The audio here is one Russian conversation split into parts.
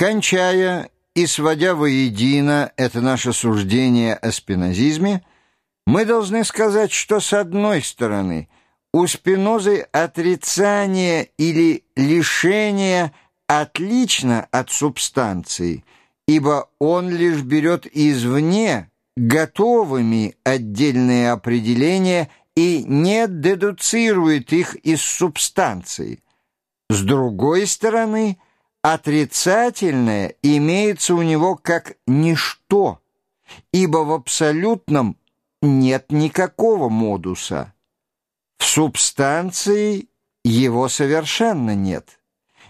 Кончая и сводя воедино это наше суждение о спинозизме, мы должны сказать, что с одной стороны у Спинозы отрицание или лишение отлично от субстанции, ибо он лишь берет извне готовыми отдельные определения и не дедуцирует их из субстанции. С другой стороны – Отрицательное имеется у него как ничто, ибо в абсолютном нет никакого модуса. В субстанции его совершенно нет.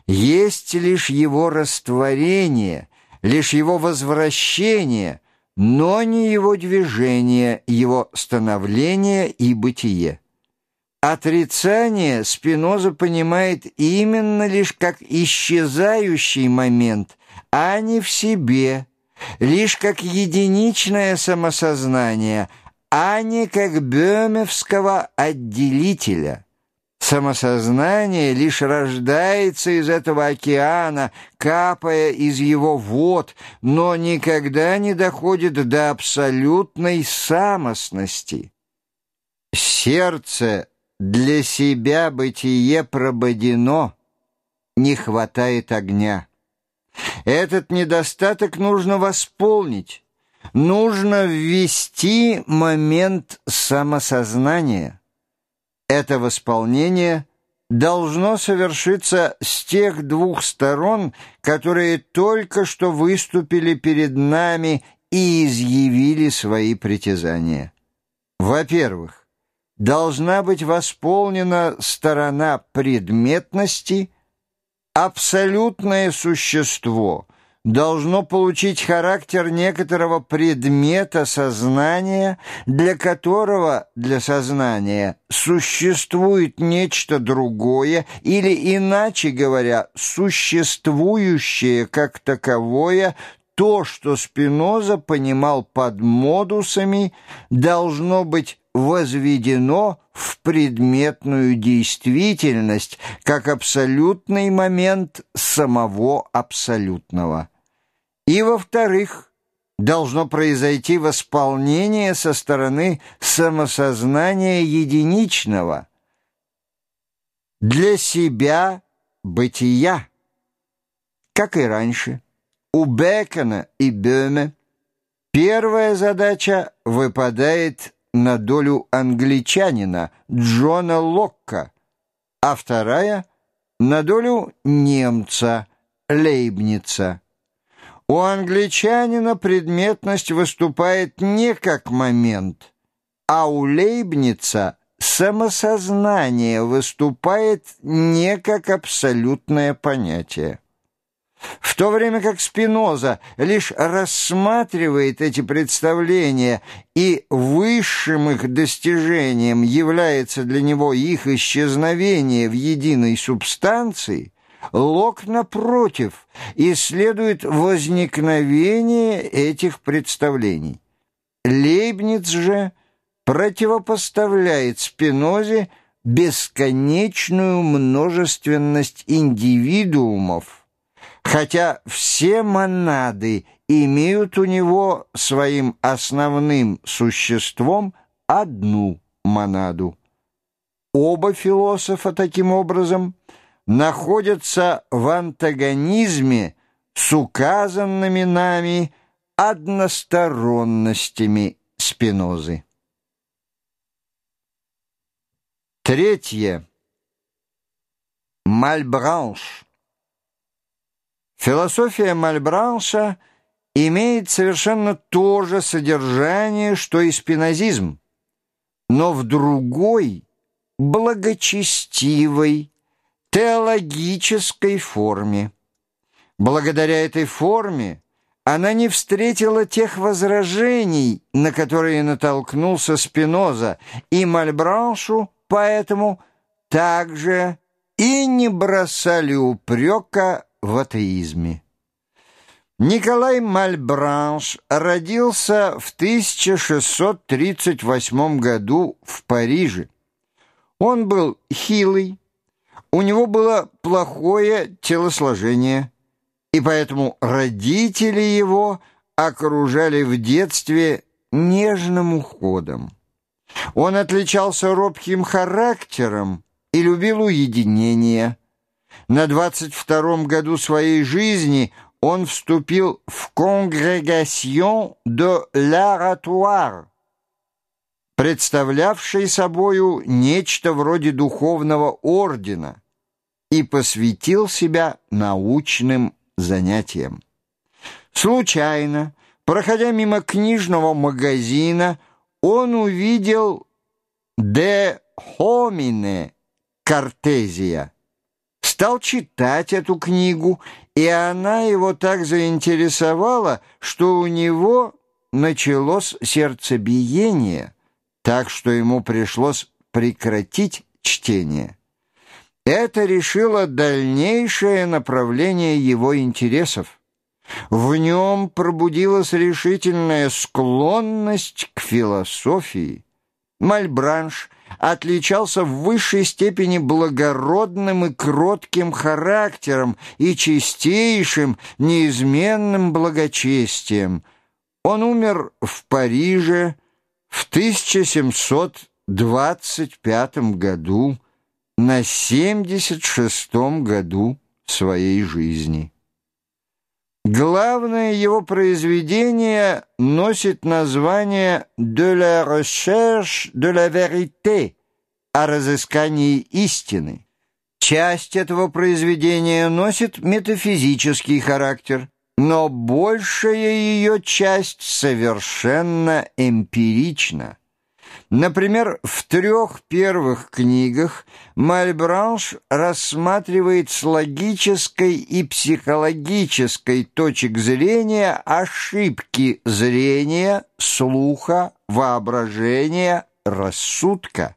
Есть лишь его растворение, лишь его возвращение, но не его движение, его становление и бытие. Отрицание Спиноза понимает именно лишь как исчезающий момент, а не в себе, лишь как единичное самосознание, а не как бёмевского отделителя. Самосознание лишь рождается из этого океана, капая из его вод, но никогда не доходит до абсолютной самостности. Сердце для себя бытие прободено, не хватает огня. Этот недостаток нужно восполнить. Нужно ввести момент самосознания. Это восполнение должно совершиться с тех двух сторон, которые только что выступили перед нами и изъявили свои притязания. Во-первых, должна быть восполнена сторона предметности, абсолютное существо должно получить характер некоторого предмета сознания, для которого для сознания существует нечто другое, или, иначе говоря, существующее как таковое то, что Спиноза понимал под модусами, должно быть возведено в предметную действительность как абсолютный момент самого абсолютного. И, во-вторых, должно произойти восполнение со стороны самосознания единичного для себя бытия, как и раньше. У Бекона и Бёме первая задача выпадает на долю англичанина Джона Локка, а вторая — на долю немца Лейбница. У англичанина предметность выступает не как момент, а у Лейбница самосознание выступает не как абсолютное понятие. В то время как Спиноза лишь рассматривает эти представления, и высшим их достижением является для него их исчезновение в единой субстанции, Лок, напротив, исследует возникновение этих представлений. Лейбниц же противопоставляет Спинозе бесконечную множественность индивидуумов, хотя все монады имеют у него своим основным существом одну монаду. Оба философа таким образом находятся в антагонизме с указанными нами односторонностями Спинозы. Третье. Мальбранш Философия Мальбранша имеет совершенно то же содержание, что и спинозизм, но в другой, благочестивой, теологической форме. Благодаря этой форме она не встретила тех возражений, на которые натолкнулся Спиноза, и Мальбраншу поэтому также и не бросали упрека в атеизме. Николай Мальбранш родился в 1638 году в Париже. Он был хилый, у него было плохое телосложение, и поэтому родители его окружали в детстве нежным уходом. Он отличался робким характером и любил уединение. На двадцать втором году своей жизни он вступил в «Конгрегасьон de l'Aratoire», представлявший собою нечто вроде духовного ордена, и посвятил себя научным занятиям. Случайно, проходя мимо книжного магазина, он увидел «De homine» Картезия. Стал читать эту книгу, и она его так заинтересовала, что у него началось сердцебиение, так что ему пришлось прекратить чтение. Это решило дальнейшее направление его интересов. В нем пробудилась решительная склонность к философии. Мальбранш отличался в высшей степени благородным и кротким характером и чистейшим, неизменным благочестием. Он умер в Париже в 1725 году, на 76-м году своей жизни. Главное его произведение носит название «De la recherche de la vérité» о разыскании истины. Часть этого произведения носит метафизический характер, но большая ее часть совершенно эмпирична. Например, в трех первых книгах Мальбранш рассматривает с логической и психологической точек зрения ошибки зрения, слуха, воображения, рассудка.